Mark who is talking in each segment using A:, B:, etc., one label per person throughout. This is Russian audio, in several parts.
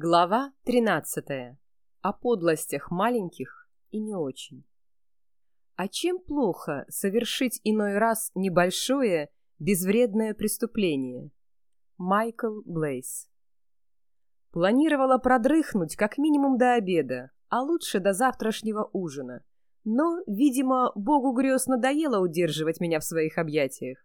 A: Глава 13. О подлостях маленьких и не очень. А чем плохо совершить иной раз небольшое, безвредное преступление? Майкл Блейс. Планировала продрыхнуть как минимум до обеда, а лучше до завтрашнего ужина. Но, видимо, богу грез надоело удерживать меня в своих объятиях.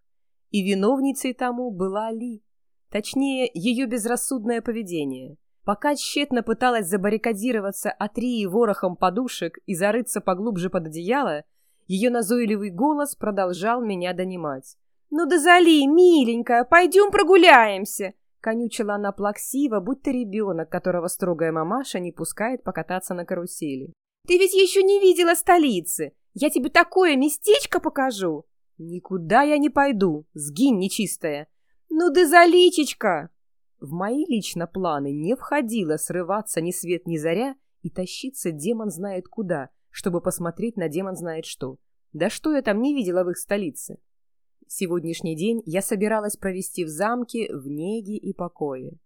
A: И виновницей тому была Ли. Точнее, ее безрассудное поведение – Пока тщетно пыталась забаррикадироваться от Рии ворохом подушек и зарыться поглубже под одеяло, ее назойливый голос продолжал меня донимать. «Ну да зали, миленькая, пойдем прогуляемся!» Конючила она плаксиво, будто ребенок, которого строгая мамаша не пускает покататься на карусели. «Ты ведь еще не видела столицы! Я тебе такое местечко покажу!» «Никуда я не пойду, сгинь нечистая!» «Ну да заличечка!» В мои лично планы не входило срываться ни свет ни заря и тащиться демон знает куда, чтобы посмотреть на демон знает что. Да что я там не видела в их столице? Сегодняшний день я собиралась провести в замке в неге и покое.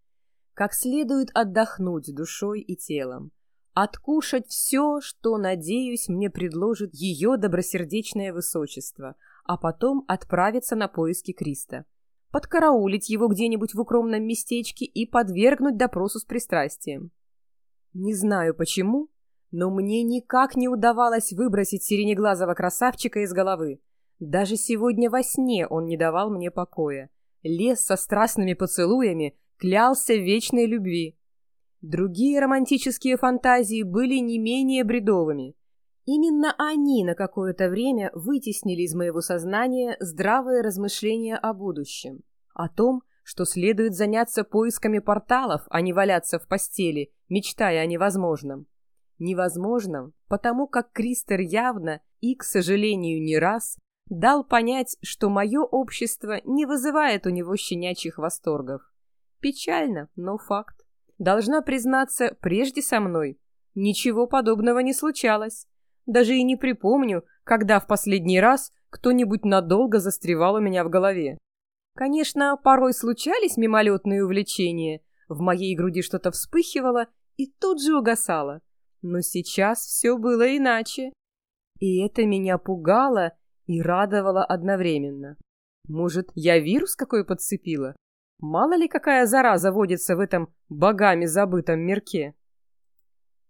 A: Как следует отдохнуть душой и телом. Откушать все, что, надеюсь, мне предложит ее добросердечное высочество, а потом отправиться на поиски Криста подкараулить его где-нибудь в укромном местечке и подвергнуть допросу с пристрастием. Не знаю почему, но мне никак не удавалось выбросить сиренеглазого красавчика из головы. Даже сегодня во сне он не давал мне покоя. Лес со страстными поцелуями клялся вечной любви. Другие романтические фантазии были не менее бредовыми. Именно они на какое-то время вытеснили из моего сознания здравые размышления о будущем. О том, что следует заняться поисками порталов, а не валяться в постели, мечтая о невозможном. Невозможном, потому как Кристер явно и, к сожалению, не раз дал понять, что мое общество не вызывает у него щенячьих восторгов. Печально, но факт. Должна признаться, прежде со мной ничего подобного не случалось. Даже и не припомню, когда в последний раз кто-нибудь надолго застревал у меня в голове. Конечно, порой случались мимолетные увлечения. В моей груди что-то вспыхивало и тут же угасало. Но сейчас все было иначе. И это меня пугало и радовало одновременно. Может, я вирус какой подцепила? Мало ли какая зараза водится в этом богами забытом мирке.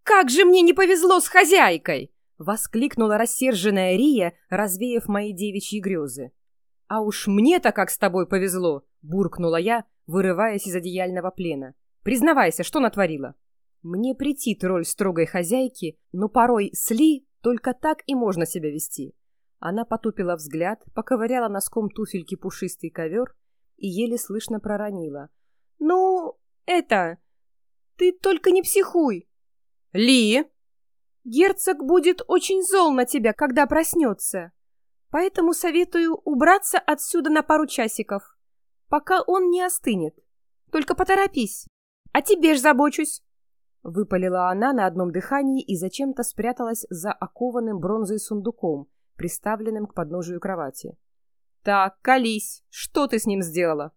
A: «Как же мне не повезло с хозяйкой!» — воскликнула рассерженная Рия, развеяв мои девичьи грезы. «А уж мне-то как с тобой повезло!» — буркнула я, вырываясь из одеяльного плена. «Признавайся, что натворила?» Мне претит роль строгой хозяйки, но порой с Ли только так и можно себя вести. Она потупила взгляд, поковыряла носком туфельки пушистый ковер и еле слышно проронила. «Ну, это... Ты только не психуй!» «Ли!» Герцог будет очень зол на тебя, когда проснется. Поэтому советую убраться отсюда на пару часиков, пока он не остынет. Только поторопись. А тебе ж забочусь. Выпалила она на одном дыхании и зачем-то спряталась за окованным бронзой сундуком, приставленным к подножию кровати. «Так, колись! Что ты с ним сделала?»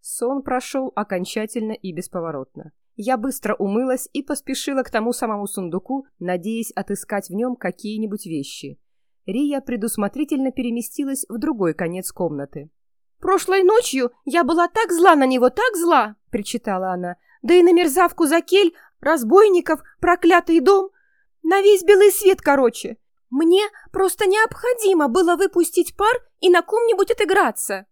A: Сон прошел окончательно и бесповоротно. Я быстро умылась и поспешила к тому самому сундуку, надеясь отыскать в нем какие-нибудь вещи. Рия предусмотрительно переместилась в другой конец комнаты. «Прошлой ночью я была так зла на него, так зла!» — причитала она. «Да и на мерзавку Закель, разбойников, проклятый дом. На весь белый свет, короче. Мне просто необходимо было выпустить пар и на ком-нибудь отыграться».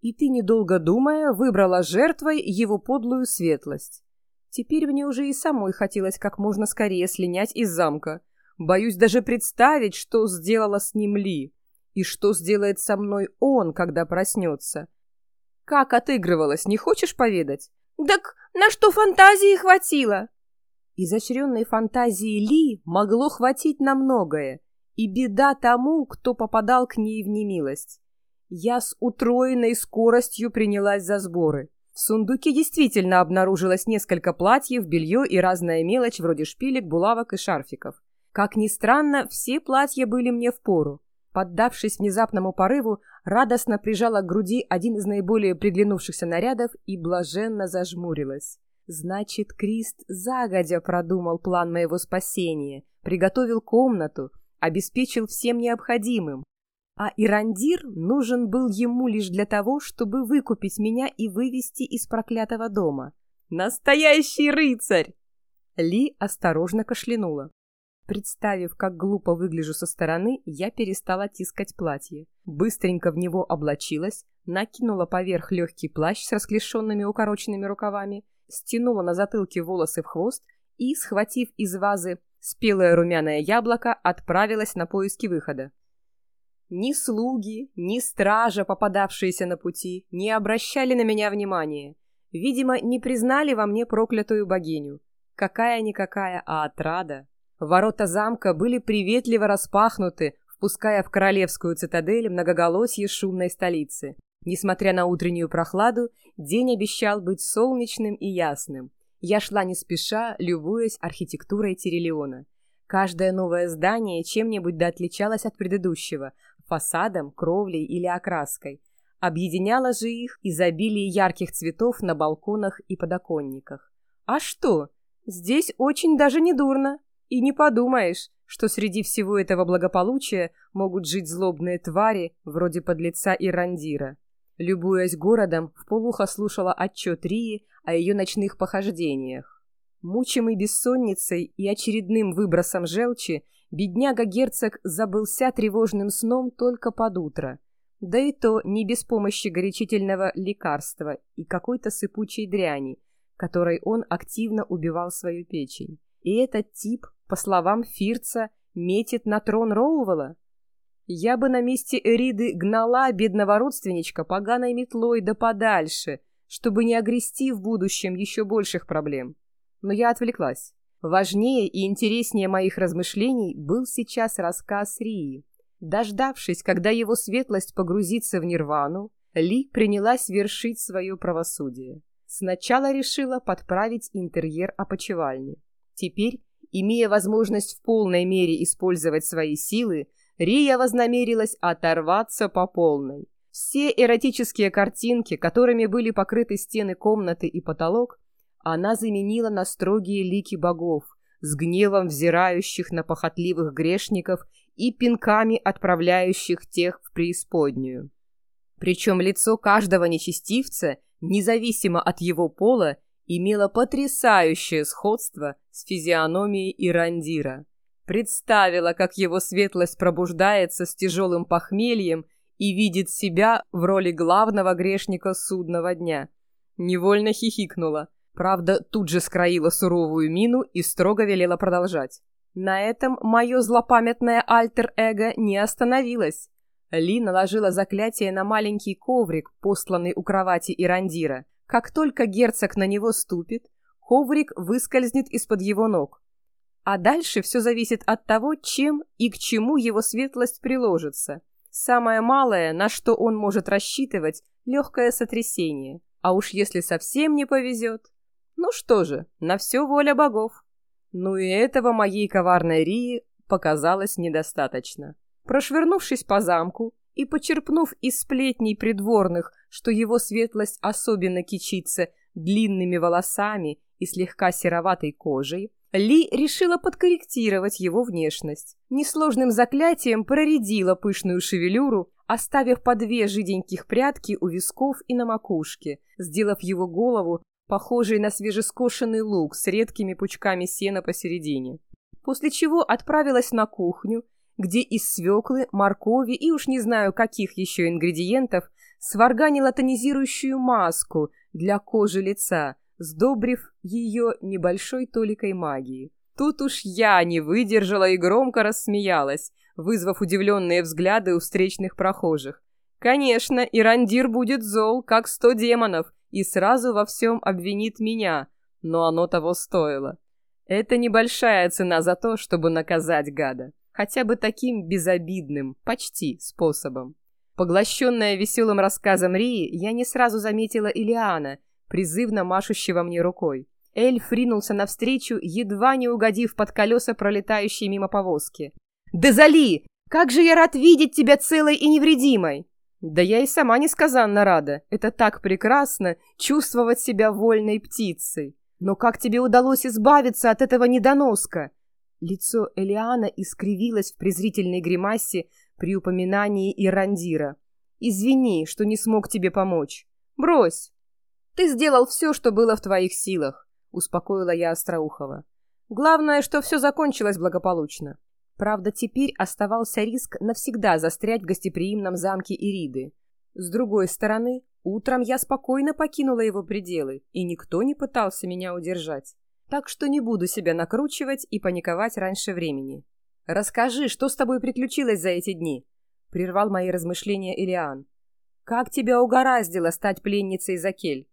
A: И ты, недолго думая, выбрала жертвой его подлую светлость. Теперь мне уже и самой хотелось как можно скорее слинять из замка. Боюсь даже представить, что сделала с ним Ли. И что сделает со мной он, когда проснется. Как отыгрывалась, не хочешь поведать? Так на что фантазии хватило? Изощренной фантазии Ли могло хватить на многое. И беда тому, кто попадал к ней в немилость. Я с утроенной скоростью принялась за сборы. В сундуке действительно обнаружилось несколько платьев, белье и разная мелочь вроде шпилек, булавок и шарфиков. Как ни странно, все платья были мне в пору. Поддавшись внезапному порыву, радостно прижала к груди один из наиболее приглянувшихся нарядов и блаженно зажмурилась. Значит, Крист загодя продумал план моего спасения, приготовил комнату, обеспечил всем необходимым. А Ирандир нужен был ему лишь для того, чтобы выкупить меня и вывести из проклятого дома. Настоящий рыцарь! Ли осторожно кашлянула. Представив, как глупо выгляжу со стороны, я перестала тискать платье. Быстренько в него облачилась, накинула поверх легкий плащ с расклешенными укороченными рукавами, стянула на затылке волосы в хвост и, схватив из вазы спелое румяное яблоко, отправилась на поиски выхода. Ни слуги, ни стража, попадавшиеся на пути, не обращали на меня внимания. Видимо, не признали во мне проклятую богиню. Какая-никакая, а отрада. Ворота замка были приветливо распахнуты, впуская в королевскую цитадель многоголосье шумной столицы. Несмотря на утреннюю прохладу, день обещал быть солнечным и ясным. Я шла не спеша, любуясь архитектурой Тирелиона. Каждое новое здание чем-нибудь да отличалось от предыдущего – фасадом, кровлей или окраской. Объединяло же их изобилие ярких цветов на балконах и подоконниках. А что? Здесь очень даже не дурно. И не подумаешь, что среди всего этого благополучия могут жить злобные твари, вроде подлеца Ирандира. Любуясь городом, вполуха слушала отчет Рии о ее ночных похождениях. Мучимый бессонницей и очередным выбросом желчи, бедняга-герцог забылся тревожным сном только под утро. Да и то не без помощи горячительного лекарства и какой-то сыпучей дряни, которой он активно убивал свою печень. И этот тип по словам Фирца, метит на трон Роувела? Я бы на месте Эриды гнала бедного родственничка поганой метлой да подальше, чтобы не огрести в будущем еще больших проблем. Но я отвлеклась. Важнее и интереснее моих размышлений был сейчас рассказ Рии. Дождавшись, когда его светлость погрузится в нирвану, Ли принялась вершить свое правосудие. Сначала решила подправить интерьер опочивальни. Теперь Имея возможность в полной мере использовать свои силы, Рия вознамерилась оторваться по полной. Все эротические картинки, которыми были покрыты стены комнаты и потолок, она заменила на строгие лики богов, с гневом взирающих на похотливых грешников и пинками отправляющих тех в преисподнюю. Причем лицо каждого нечестивца, независимо от его пола, имела потрясающее сходство с физиономией Ирандира. Представила, как его светлость пробуждается с тяжелым похмельем и видит себя в роли главного грешника судного дня. Невольно хихикнула. Правда, тут же скроила суровую мину и строго велела продолжать. На этом мое злопамятное альтер-эго не остановилось. Ли наложила заклятие на маленький коврик, посланный у кровати Ирандира. Как только герцог на него ступит, коврик выскользнет из-под его ног. А дальше все зависит от того, чем и к чему его светлость приложится. Самое малое, на что он может рассчитывать, легкое сотрясение. А уж если совсем не повезет... Ну что же, на все воля богов. Ну и этого моей коварной Рии показалось недостаточно. Прошвырнувшись по замку, и, почерпнув из сплетней придворных, что его светлость особенно кичится длинными волосами и слегка сероватой кожей, Ли решила подкорректировать его внешность. Несложным заклятием проредила пышную шевелюру, оставив по две жиденьких прядки у висков и на макушке, сделав его голову похожей на свежескошенный лук с редкими пучками сена посередине. После чего отправилась на кухню, где из свеклы, моркови и уж не знаю каких еще ингредиентов сварганила тонизирующую маску для кожи лица, сдобрив ее небольшой толикой магии. Тут уж я не выдержала и громко рассмеялась, вызвав удивленные взгляды у встречных прохожих. Конечно, Ирандир будет зол, как сто демонов, и сразу во всем обвинит меня, но оно того стоило. Это небольшая цена за то, чтобы наказать гада хотя бы таким безобидным, почти, способом. Поглощенная веселым рассказом Рии, я не сразу заметила Илиана, призывно машущего мне рукой. Эльф ринулся навстречу, едва не угодив под колеса пролетающей мимо повозки. «Дезали! Как же я рад видеть тебя целой и невредимой!» Да я и сама несказанно рада. Это так прекрасно — чувствовать себя вольной птицей. Но как тебе удалось избавиться от этого недоноска? Лицо Элиана искривилось в презрительной гримасе при упоминании Ирандира. Извини, что не смог тебе помочь. Брось. Ты сделал все, что было в твоих силах, успокоила я Остроухова. Главное, что все закончилось благополучно. Правда, теперь оставался риск навсегда застрять в гостеприимном замке Ириды. С другой стороны, утром я спокойно покинула его пределы, и никто не пытался меня удержать. Так что не буду себя накручивать и паниковать раньше времени. «Расскажи, что с тобой приключилось за эти дни?» — прервал мои размышления Илиан. «Как тебя угораздило стать пленницей Закель?»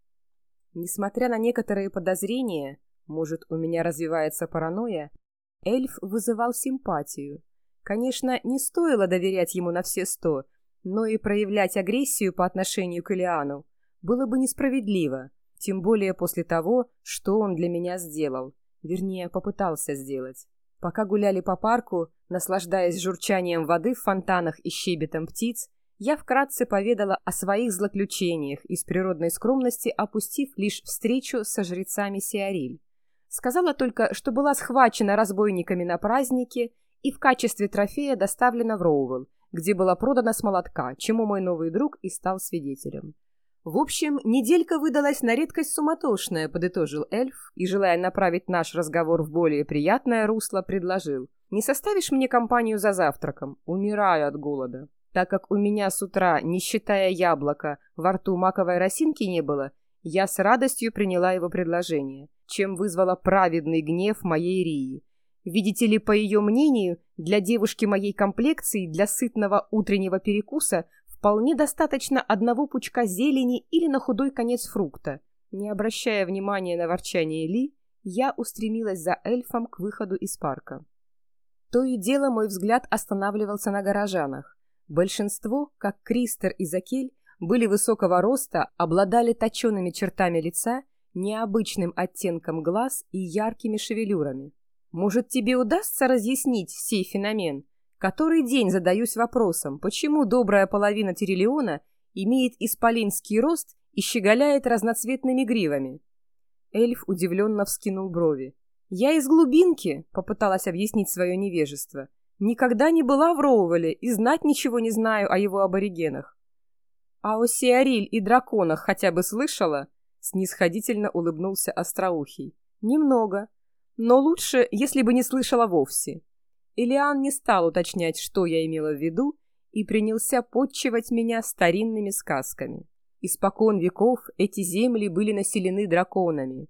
A: Несмотря на некоторые подозрения, может, у меня развивается паранойя, эльф вызывал симпатию. Конечно, не стоило доверять ему на все сто, но и проявлять агрессию по отношению к Илиану было бы несправедливо, тем более после того, что он для меня сделал, вернее, попытался сделать. Пока гуляли по парку, наслаждаясь журчанием воды в фонтанах и щебетом птиц, я вкратце поведала о своих злоключениях из природной скромности, опустив лишь встречу со жрецами Сиариль. Сказала только, что была схвачена разбойниками на празднике и в качестве трофея доставлена в Роуэлл, где была продана с молотка, чему мой новый друг и стал свидетелем. В общем, неделька выдалась на редкость суматошная, подытожил эльф, и, желая направить наш разговор в более приятное русло, предложил. «Не составишь мне компанию за завтраком? Умираю от голода». Так как у меня с утра, не считая яблока, во рту маковой росинки не было, я с радостью приняла его предложение чем вызвала праведный гнев моей Рии. Видите ли, по ее мнению, для девушки моей комплекции для сытного утреннего перекуса вполне достаточно одного пучка зелени или на худой конец фрукта. Не обращая внимания на ворчание Ли, я устремилась за эльфом к выходу из парка. То и дело мой взгляд останавливался на горожанах. Большинство, как Кристер и Закель, были высокого роста, обладали точеными чертами лица необычным оттенком глаз и яркими шевелюрами. Может, тебе удастся разъяснить сей феномен? Который день задаюсь вопросом, почему добрая половина Тириллиона имеет исполинский рост и щеголяет разноцветными гривами? Эльф удивленно вскинул брови. «Я из глубинки», — попыталась объяснить свое невежество. «Никогда не была в Роувеле и знать ничего не знаю о его аборигенах». «А о Сиариль и драконах хотя бы слышала?» снисходительно улыбнулся Остроухий. «Немного. Но лучше, если бы не слышала вовсе». Илиан не стал уточнять, что я имела в виду, и принялся подчивать меня старинными сказками. Испокон веков эти земли были населены драконами.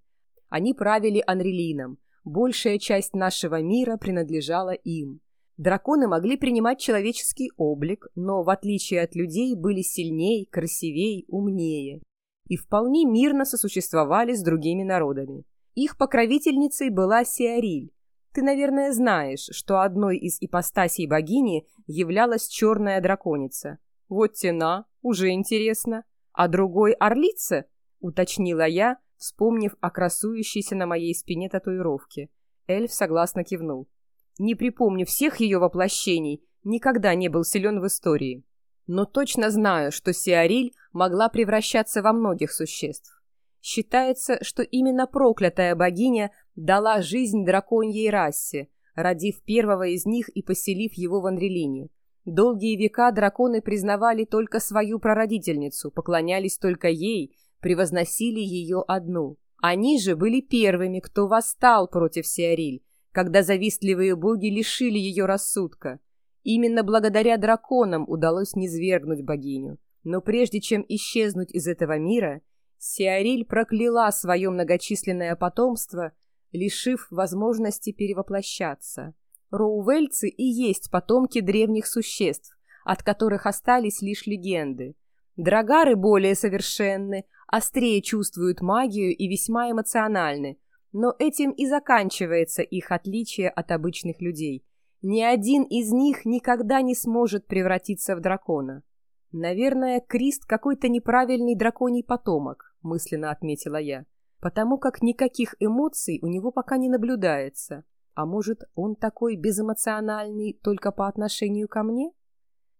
A: Они правили Анрелином, большая часть нашего мира принадлежала им. Драконы могли принимать человеческий облик, но, в отличие от людей, были сильнее, красивее, умнее и вполне мирно сосуществовали с другими народами. Их покровительницей была Сиариль. Ты, наверное, знаешь, что одной из ипостасей богини являлась черная драконица. Вот тена, уже интересно. А другой орлица, уточнила я, вспомнив о красующейся на моей спине татуировке. Эльф согласно кивнул. Не припомню всех ее воплощений, никогда не был силен в истории но точно знаю, что Сиариль могла превращаться во многих существ. Считается, что именно проклятая богиня дала жизнь драконьей расе, родив первого из них и поселив его в Андрелине. Долгие века драконы признавали только свою прародительницу, поклонялись только ей, превозносили ее одну. Они же были первыми, кто восстал против Сиариль, когда завистливые боги лишили ее рассудка. Именно благодаря драконам удалось низвергнуть богиню. Но прежде чем исчезнуть из этого мира, Сиариль прокляла свое многочисленное потомство, лишив возможности перевоплощаться. Роувельцы и есть потомки древних существ, от которых остались лишь легенды. Драгары более совершенны, острее чувствуют магию и весьма эмоциональны, но этим и заканчивается их отличие от обычных людей – ни один из них никогда не сможет превратиться в дракона. Наверное, Крист какой-то неправильный драконий потомок, мысленно отметила я, потому как никаких эмоций у него пока не наблюдается. А может, он такой безэмоциональный только по отношению ко мне?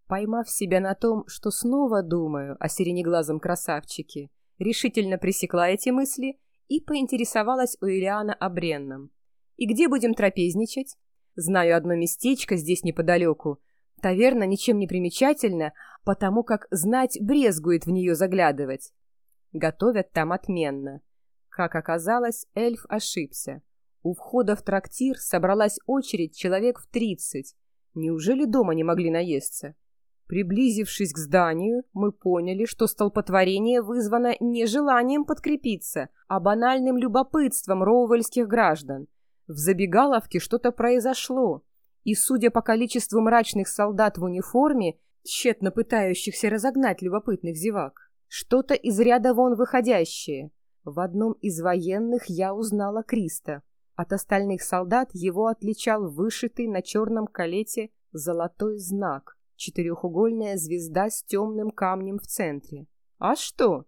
A: Поймав себя на том, что снова думаю о сиренеглазом красавчике, решительно пресекла эти мысли и поинтересовалась у Ильяна о бренном. «И где будем трапезничать?» «Знаю одно местечко здесь неподалеку. Таверна ничем не примечательна, потому как знать брезгует в нее заглядывать. Готовят там отменно. Как оказалось, эльф ошибся. У входа в трактир собралась очередь человек в тридцать. Неужели дома не могли наесться? Приблизившись к зданию, мы поняли, что столпотворение вызвано не желанием подкрепиться, а банальным любопытством роувельских граждан. В забегаловке что-то произошло, и, судя по количеству мрачных солдат в униформе, тщетно пытающихся разогнать любопытных зевак, что-то из ряда вон выходящее. В одном из военных я узнала Криста. От остальных солдат его отличал вышитый на черном калете золотой знак четырехугольная звезда с темным камнем в центре. А что?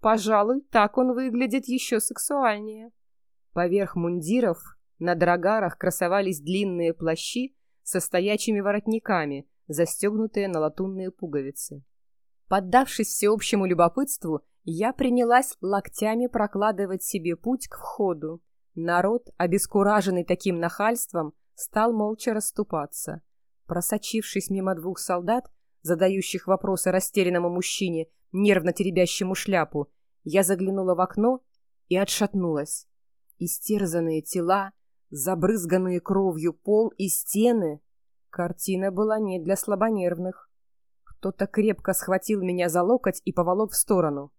A: Пожалуй, так он выглядит еще сексуальнее. Поверх мундиров на драгарах красовались длинные плащи со стоячими воротниками, застегнутые на латунные пуговицы. Поддавшись всеобщему любопытству, я принялась локтями прокладывать себе путь к входу. Народ, обескураженный таким нахальством, стал молча расступаться. Просочившись мимо двух солдат, задающих вопросы растерянному мужчине, нервно теребящему шляпу, я заглянула в окно и отшатнулась. Истерзанные тела, забрызганные кровью пол и стены. Картина была не для слабонервных. Кто-то крепко схватил меня за локоть и поволок в сторону.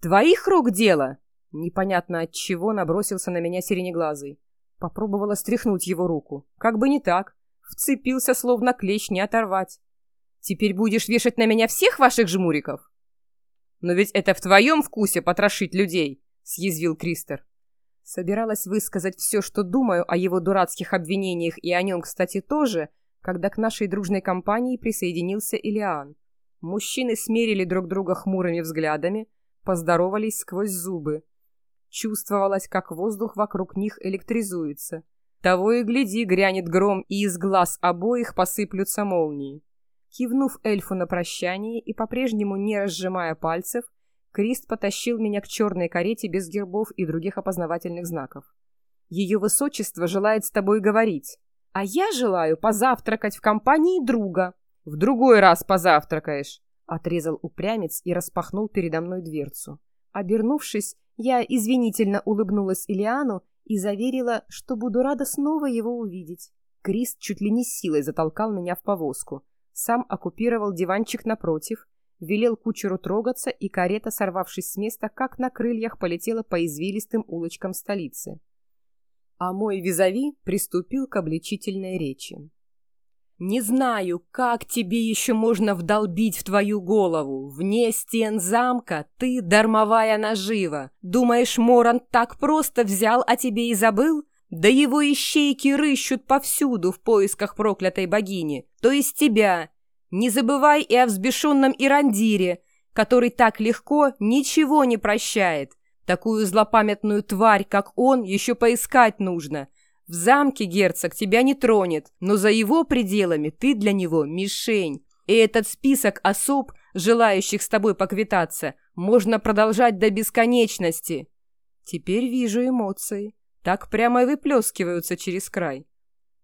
A: «Твоих рук дело!» Непонятно от чего набросился на меня сиренеглазый. Попробовала стряхнуть его руку. Как бы не так. Вцепился, словно клещ, не оторвать. Теперь будешь вешать на меня всех ваших жмуриков? Но ведь это в твоем вкусе потрошить людей, съязвил Кристер. Собиралась высказать все, что думаю о его дурацких обвинениях и о нем, кстати, тоже, когда к нашей дружной компании присоединился Илиан. Мужчины смерили друг друга хмурыми взглядами, поздоровались сквозь зубы. Чувствовалось, как воздух вокруг них электризуется. Того и гляди, грянет гром, и из глаз обоих посыплются молнии. Кивнув эльфу на прощание и по-прежнему не разжимая пальцев, Крист потащил меня к черной карете без гербов и других опознавательных знаков. Ее высочество желает с тобой говорить, а я желаю позавтракать в компании друга. В другой раз позавтракаешь, — отрезал упрямец и распахнул передо мной дверцу. Обернувшись, я извинительно улыбнулась Илиану и заверила, что буду рада снова его увидеть. Крис чуть ли не силой затолкал меня в повозку. Сам оккупировал диванчик напротив, велел кучеру трогаться, и карета, сорвавшись с места, как на крыльях полетела по извилистым улочкам столицы. А мой визави приступил к обличительной речи. Не знаю, как тебе еще можно вдолбить в твою голову. Вне стен замка ты дармовая нажива. Думаешь, Моран так просто взял, а тебе и забыл? Да его ищейки рыщут повсюду в поисках проклятой богини, то есть тебя. Не забывай и о взбешенном Ирандире, который так легко ничего не прощает. Такую злопамятную тварь, как он, еще поискать нужно. В замке герцог тебя не тронет, но за его пределами ты для него мишень. И этот список особ, желающих с тобой поквитаться, можно продолжать до бесконечности. Теперь вижу эмоции. Так прямо и выплескиваются через край.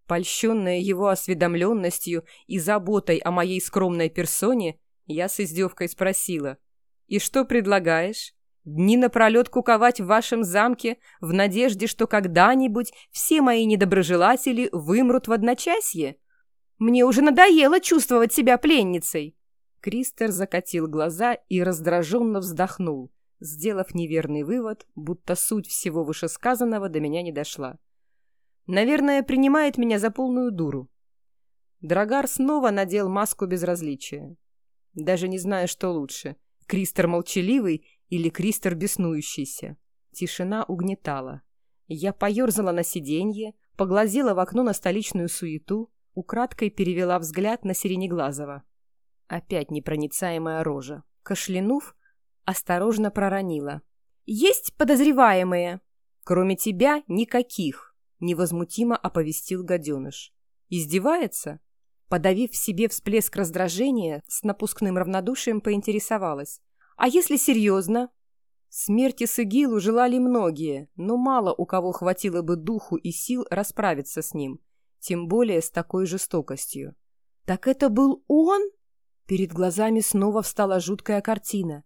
A: Польщенная его осведомленностью и заботой о моей скромной персоне, я с издевкой спросила. «И что предлагаешь?» Дни напролет куковать в вашем замке в надежде, что когда-нибудь все мои недоброжелатели вымрут в одночасье? Мне уже надоело чувствовать себя пленницей!» Кристер закатил глаза и раздраженно вздохнул, сделав неверный вывод, будто суть всего вышесказанного до меня не дошла. «Наверное, принимает меня за полную дуру». Драгар снова надел маску безразличия. Даже не знаю, что лучше. Кристер молчаливый или Кристер беснующийся. Тишина угнетала. Я поерзала на сиденье, поглазела в окно на столичную суету, украдкой перевела взгляд на Сиренеглазого. Опять непроницаемая рожа. Кашлянув, осторожно проронила. «Есть подозреваемые?» «Кроме тебя никаких», — невозмутимо оповестил гаденыш. «Издевается?» Подавив в себе всплеск раздражения, с напускным равнодушием поинтересовалась. А если серьезно? Смерти Сыгилу желали многие, но мало у кого хватило бы духу и сил расправиться с ним, тем более с такой жестокостью. «Так это был он?» Перед глазами снова встала жуткая картина.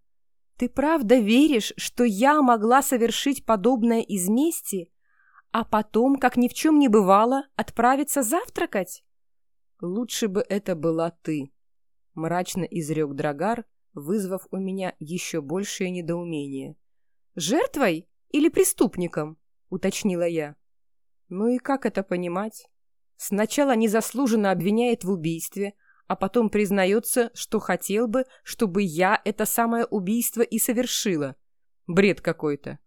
A: «Ты правда веришь, что я могла совершить подобное из мести, а потом, как ни в чем не бывало, отправиться завтракать?» «Лучше бы это была ты», — мрачно изрек Драгар, вызвав у меня еще большее недоумение. «Жертвой или преступником?» — уточнила я. «Ну и как это понимать? Сначала незаслуженно обвиняет в убийстве, а потом признается, что хотел бы, чтобы я это самое убийство и совершила. Бред какой-то».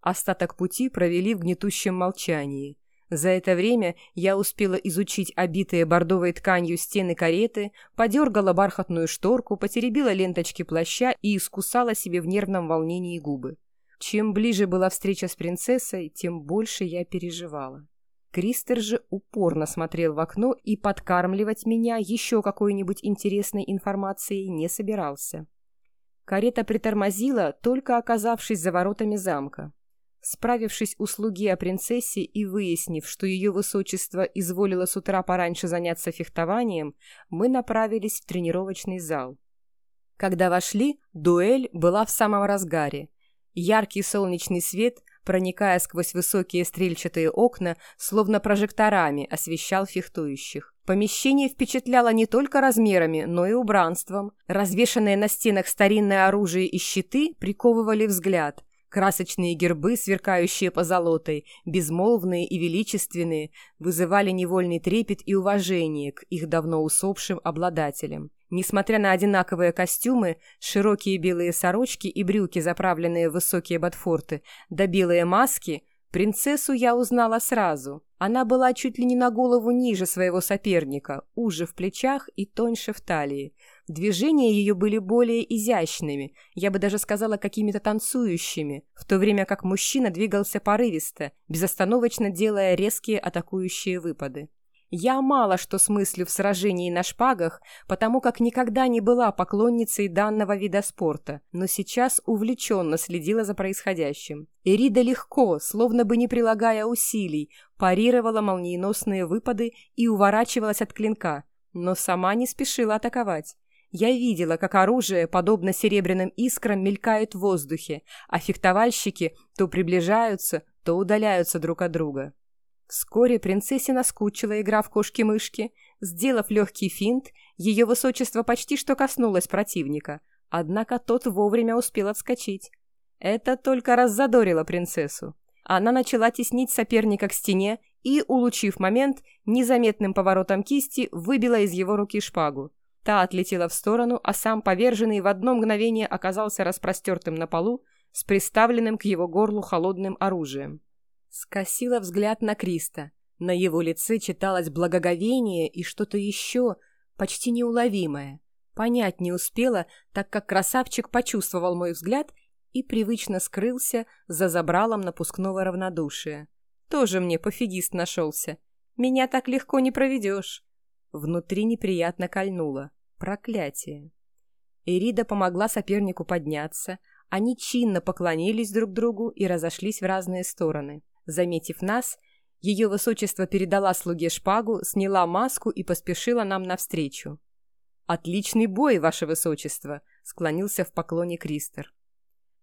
A: Остаток пути провели в гнетущем молчании. За это время я успела изучить обитые бордовой тканью стены кареты, подергала бархатную шторку, потеребила ленточки плаща и искусала себе в нервном волнении губы. Чем ближе была встреча с принцессой, тем больше я переживала. Кристер же упорно смотрел в окно и подкармливать меня еще какой-нибудь интересной информацией не собирался. Карета притормозила, только оказавшись за воротами замка. Справившись у слуги о принцессе и выяснив, что ее высочество изволило с утра пораньше заняться фехтованием, мы направились в тренировочный зал. Когда вошли, дуэль была в самом разгаре. Яркий солнечный свет, проникая сквозь высокие стрельчатые окна, словно прожекторами освещал фехтующих. Помещение впечатляло не только размерами, но и убранством. Развешанные на стенах старинное оружие и щиты приковывали взгляд, Красочные гербы, сверкающие позолотой, безмолвные и величественные, вызывали невольный трепет и уважение к их давно усопшим обладателям. Несмотря на одинаковые костюмы, широкие белые сорочки и брюки, заправленные в высокие ботфорты, да белые маски – Принцессу я узнала сразу. Она была чуть ли не на голову ниже своего соперника, уже в плечах и тоньше в талии. Движения ее были более изящными, я бы даже сказала какими-то танцующими, в то время как мужчина двигался порывисто, безостановочно делая резкие атакующие выпады. Я мало что смыслю в сражении на шпагах, потому как никогда не была поклонницей данного вида спорта, но сейчас увлеченно следила за происходящим. Эрида легко, словно бы не прилагая усилий, парировала молниеносные выпады и уворачивалась от клинка, но сама не спешила атаковать. Я видела, как оружие, подобно серебряным искрам, мелькает в воздухе, а фехтовальщики то приближаются, то удаляются друг от друга. Вскоре принцессе наскучила игра в кошки-мышки. Сделав легкий финт, ее высочество почти что коснулось противника, однако тот вовремя успел отскочить. Это только раззадорило принцессу. Она начала теснить соперника к стене и, улучив момент, незаметным поворотом кисти выбила из его руки шпагу. Та отлетела в сторону, а сам поверженный в одно мгновение оказался распростертым на полу с приставленным к его горлу холодным оружием. Скосила взгляд на Криста. На его лице читалось благоговение и что-то еще почти неуловимое. Понять не успела, так как красавчик почувствовал мой взгляд и привычно скрылся за забралом напускного равнодушия. Тоже мне пофигист нашелся. Меня так легко не проведешь. Внутри неприятно кольнуло. Проклятие. Ирида помогла сопернику подняться. Они чинно поклонились друг другу и разошлись в разные стороны. Заметив нас, ее высочество передала слуге шпагу, сняла маску и поспешила нам навстречу. «Отличный бой, ваше высочество!» — склонился в поклоне Кристер.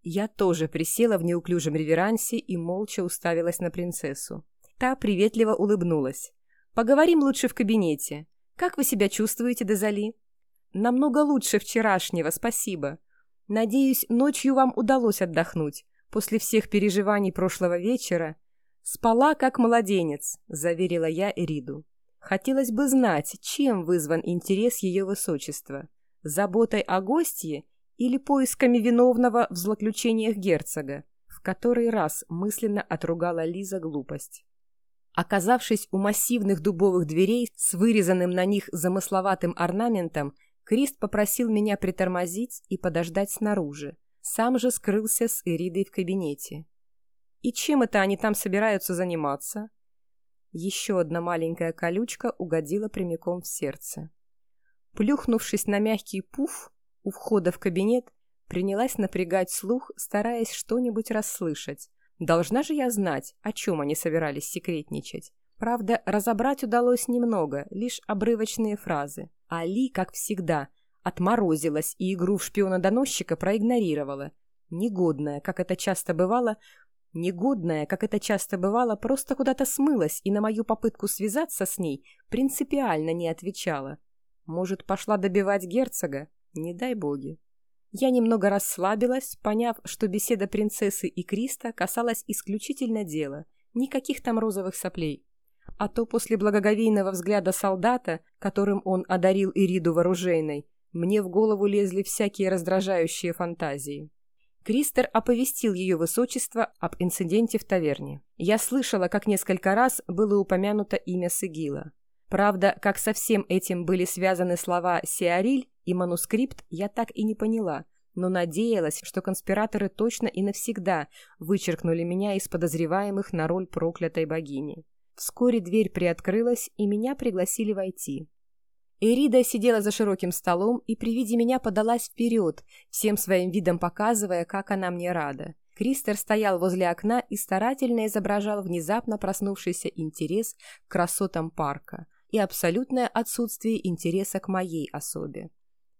A: Я тоже присела в неуклюжем реверансе и молча уставилась на принцессу. Та приветливо улыбнулась. «Поговорим лучше в кабинете. Как вы себя чувствуете, Дезали?» «Намного лучше вчерашнего, спасибо. Надеюсь, ночью вам удалось отдохнуть. После всех переживаний прошлого вечера «Спала, как младенец», — заверила я Эриду. Хотелось бы знать, чем вызван интерес ее высочества. Заботой о гостье или поисками виновного в злоключениях герцога, в который раз мысленно отругала Лиза глупость. Оказавшись у массивных дубовых дверей с вырезанным на них замысловатым орнаментом, Крист попросил меня притормозить и подождать снаружи. Сам же скрылся с Эридой в кабинете. И чем это они там собираются заниматься? Еще одна маленькая колючка угодила прямиком в сердце. Плюхнувшись на мягкий пуф у входа в кабинет, принялась напрягать слух, стараясь что-нибудь расслышать. Должна же я знать, о чем они собирались секретничать. Правда, разобрать удалось немного, лишь обрывочные фразы. Али, как всегда, отморозилась и игру в шпиона-доносчика проигнорировала. Негодная, как это часто бывало, негодная, как это часто бывало, просто куда-то смылась и на мою попытку связаться с ней принципиально не отвечала. Может, пошла добивать герцога? Не дай боги. Я немного расслабилась, поняв, что беседа принцессы и Криста касалась исключительно дела, никаких там розовых соплей. А то после благоговейного взгляда солдата, которым он одарил Ириду вооружейной, мне в голову лезли всякие раздражающие фантазии. Кристер оповестил ее высочество об инциденте в таверне. Я слышала, как несколько раз было упомянуто имя Сигила. Правда, как со всем этим были связаны слова «Сиариль» и «манускрипт», я так и не поняла, но надеялась, что конспираторы точно и навсегда вычеркнули меня из подозреваемых на роль проклятой богини. Вскоре дверь приоткрылась, и меня пригласили войти. Эрида сидела за широким столом и при виде меня подалась вперед, всем своим видом показывая, как она мне рада. Кристер стоял возле окна и старательно изображал внезапно проснувшийся интерес к красотам парка и абсолютное отсутствие интереса к моей особе.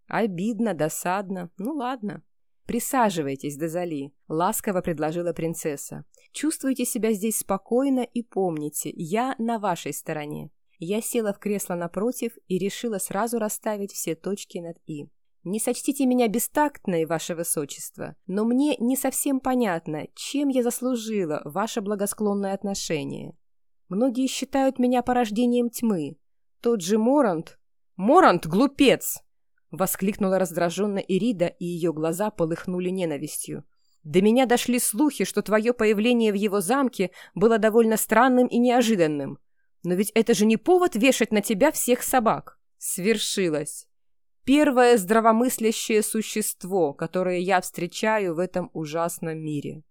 A: Обидно, досадно, ну ладно. «Присаживайтесь, Дезали», — ласково предложила принцесса. «Чувствуйте себя здесь спокойно и помните, я на вашей стороне». Я села в кресло напротив и решила сразу расставить все точки над «и». Не сочтите меня бестактной, ваше высочество, но мне не совсем понятно, чем я заслужила ваше благосклонное отношение. Многие считают меня порождением тьмы. Тот же Морант... Морант — глупец! Воскликнула раздраженно Ирида, и ее глаза полыхнули ненавистью. До меня дошли слухи, что твое появление в его замке было довольно странным и неожиданным. Но ведь это же не повод вешать на тебя всех собак. Свершилось. Первое здравомыслящее существо, которое я встречаю в этом ужасном мире.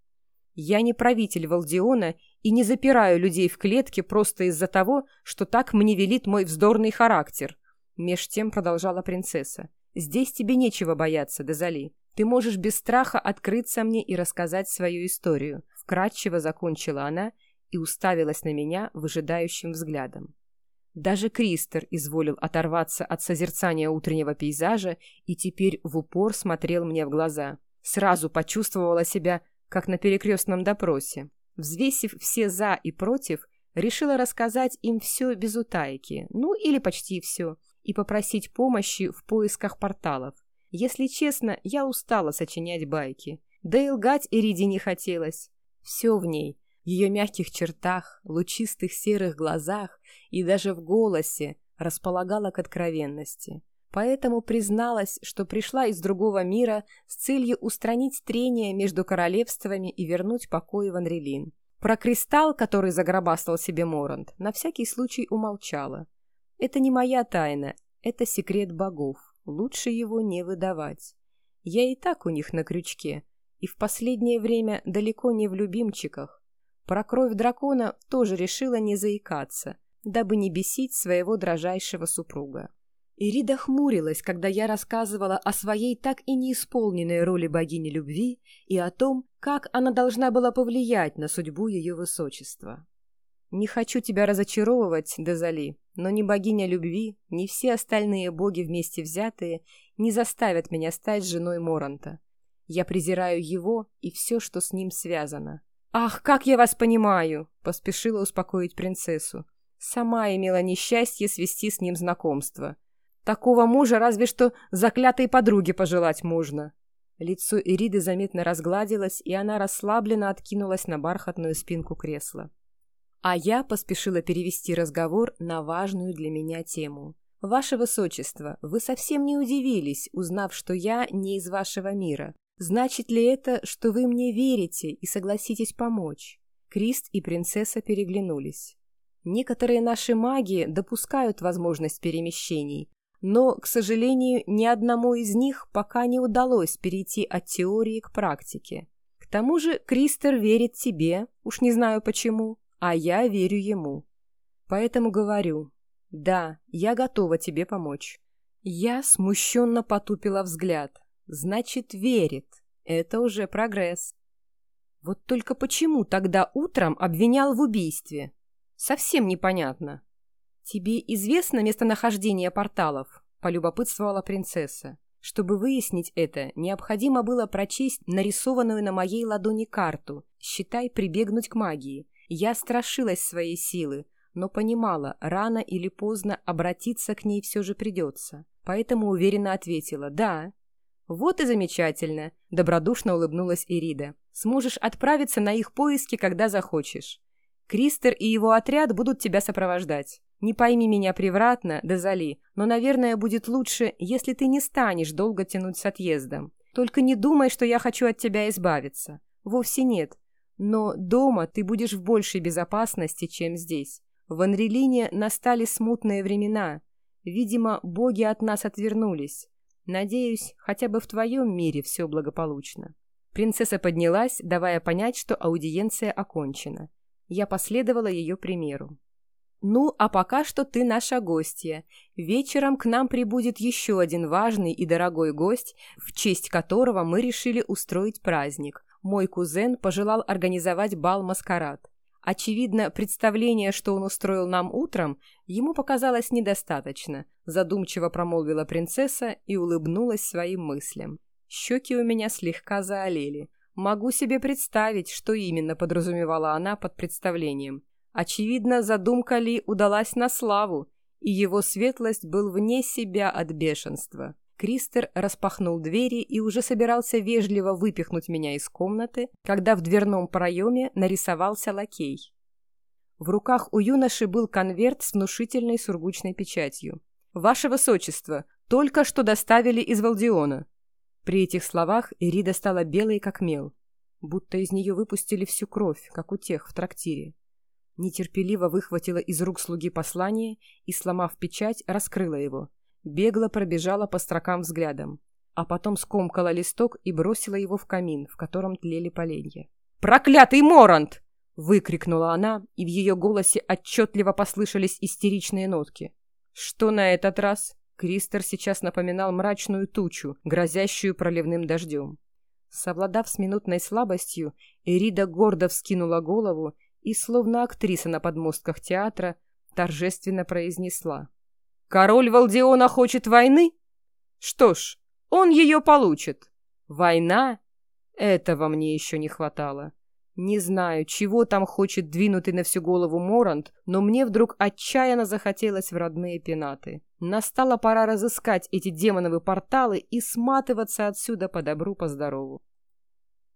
A: Я не правитель Валдиона и не запираю людей в клетке просто из-за того, что так мне велит мой вздорный характер. Меж тем продолжала принцесса. «Здесь тебе нечего бояться, Дезали. Ты можешь без страха открыться мне и рассказать свою историю». Вкратчиво закончила она и уставилась на меня выжидающим взглядом. Даже Кристер изволил оторваться от созерцания утреннего пейзажа и теперь в упор смотрел мне в глаза. Сразу почувствовала себя, как на перекрестном допросе. Взвесив все «за» и «против», решила рассказать им все без утайки, ну или почти все, и попросить помощи в поисках порталов. Если честно, я устала сочинять байки. Да и лгать Эриде не хотелось. Все в ней, ее мягких чертах, лучистых серых глазах и даже в голосе располагало к откровенности. Поэтому призналась, что пришла из другого мира с целью устранить трение между королевствами и вернуть покой в Анрелин. Про кристалл, который загробастал себе Морант, на всякий случай умолчала. Это не моя тайна, это секрет богов. Лучше его не выдавать. Я и так у них на крючке, и в последнее время далеко не в любимчиках. Про кровь дракона тоже решила не заикаться, дабы не бесить своего дрожайшего супруга. Ирида хмурилась, когда я рассказывала о своей так и неисполненной роли богини любви и о том, как она должна была повлиять на судьбу ее высочества. «Не хочу тебя разочаровывать, Дезали, но ни богиня любви, ни все остальные боги вместе взятые не заставят меня стать женой Моранта. Я презираю его и все, что с ним связано. «Ах, как я вас понимаю!» — поспешила успокоить принцессу. Сама имела несчастье свести с ним знакомство. Такого мужа разве что заклятой подруге пожелать можно. Лицо Ириды заметно разгладилось, и она расслабленно откинулась на бархатную спинку кресла. А я поспешила перевести разговор на важную для меня тему. «Ваше Высочество, вы совсем не удивились, узнав, что я не из вашего мира. Значит ли это, что вы мне верите и согласитесь помочь?» Крист и принцесса переглянулись. Некоторые наши маги допускают возможность перемещений, но, к сожалению, ни одному из них пока не удалось перейти от теории к практике. К тому же Кристер верит тебе, уж не знаю почему а я верю ему. Поэтому говорю, да, я готова тебе помочь. Я смущенно потупила взгляд. Значит, верит. Это уже прогресс. Вот только почему тогда утром обвинял в убийстве? Совсем непонятно. Тебе известно местонахождение порталов? Полюбопытствовала принцесса. Чтобы выяснить это, необходимо было прочесть нарисованную на моей ладони карту, считай, прибегнуть к магии. Я страшилась своей силы, но понимала, рано или поздно обратиться к ней все же придется. Поэтому уверенно ответила «да». «Вот и замечательно», — добродушно улыбнулась Ирида. «Сможешь отправиться на их поиски, когда захочешь. Кристер и его отряд будут тебя сопровождать. Не пойми меня превратно, Дезали, но, наверное, будет лучше, если ты не станешь долго тянуть с отъездом. Только не думай, что я хочу от тебя избавиться. Вовсе нет. Но дома ты будешь в большей безопасности, чем здесь. В Анрелине настали смутные времена. Видимо, боги от нас отвернулись. Надеюсь, хотя бы в твоем мире все благополучно. Принцесса поднялась, давая понять, что аудиенция окончена. Я последовала ее примеру. «Ну, а пока что ты наша гостья. Вечером к нам прибудет еще один важный и дорогой гость, в честь которого мы решили устроить праздник. Мой кузен пожелал организовать бал-маскарад. Очевидно, представление, что он устроил нам утром, ему показалось недостаточно, задумчиво промолвила принцесса и улыбнулась своим мыслям. Щеки у меня слегка заолели. Могу себе представить, что именно подразумевала она под представлением. Очевидно, задумка Ли удалась на славу, и его светлость был вне себя от бешенства. Кристер распахнул двери и уже собирался вежливо выпихнуть меня из комнаты, когда в дверном проеме нарисовался лакей. В руках у юноши был конверт с внушительной сургучной печатью. «Ваше Высочество, только что доставили из Валдиона». При этих словах Ирида стала белой, как мел, будто из нее выпустили всю кровь, как у тех в трактире нетерпеливо выхватила из рук слуги послание и, сломав печать, раскрыла его. Бегло пробежала по строкам взглядом, а потом скомкала листок и бросила его в камин, в котором тлели поленья. «Проклятый Морант!» — выкрикнула она, и в ее голосе отчетливо послышались истеричные нотки. «Что на этот раз?» Кристер сейчас напоминал мрачную тучу, грозящую проливным дождем. Совладав с минутной слабостью, Эрида гордо вскинула голову и, словно актриса на подмостках театра, торжественно произнесла. «Король Валдиона хочет войны? Что ж, он ее получит. Война? Этого мне еще не хватало. Не знаю, чего там хочет двинутый на всю голову Морант, но мне вдруг отчаянно захотелось в родные пенаты. Настала пора разыскать эти демоновые порталы и сматываться отсюда по добру, по здорову.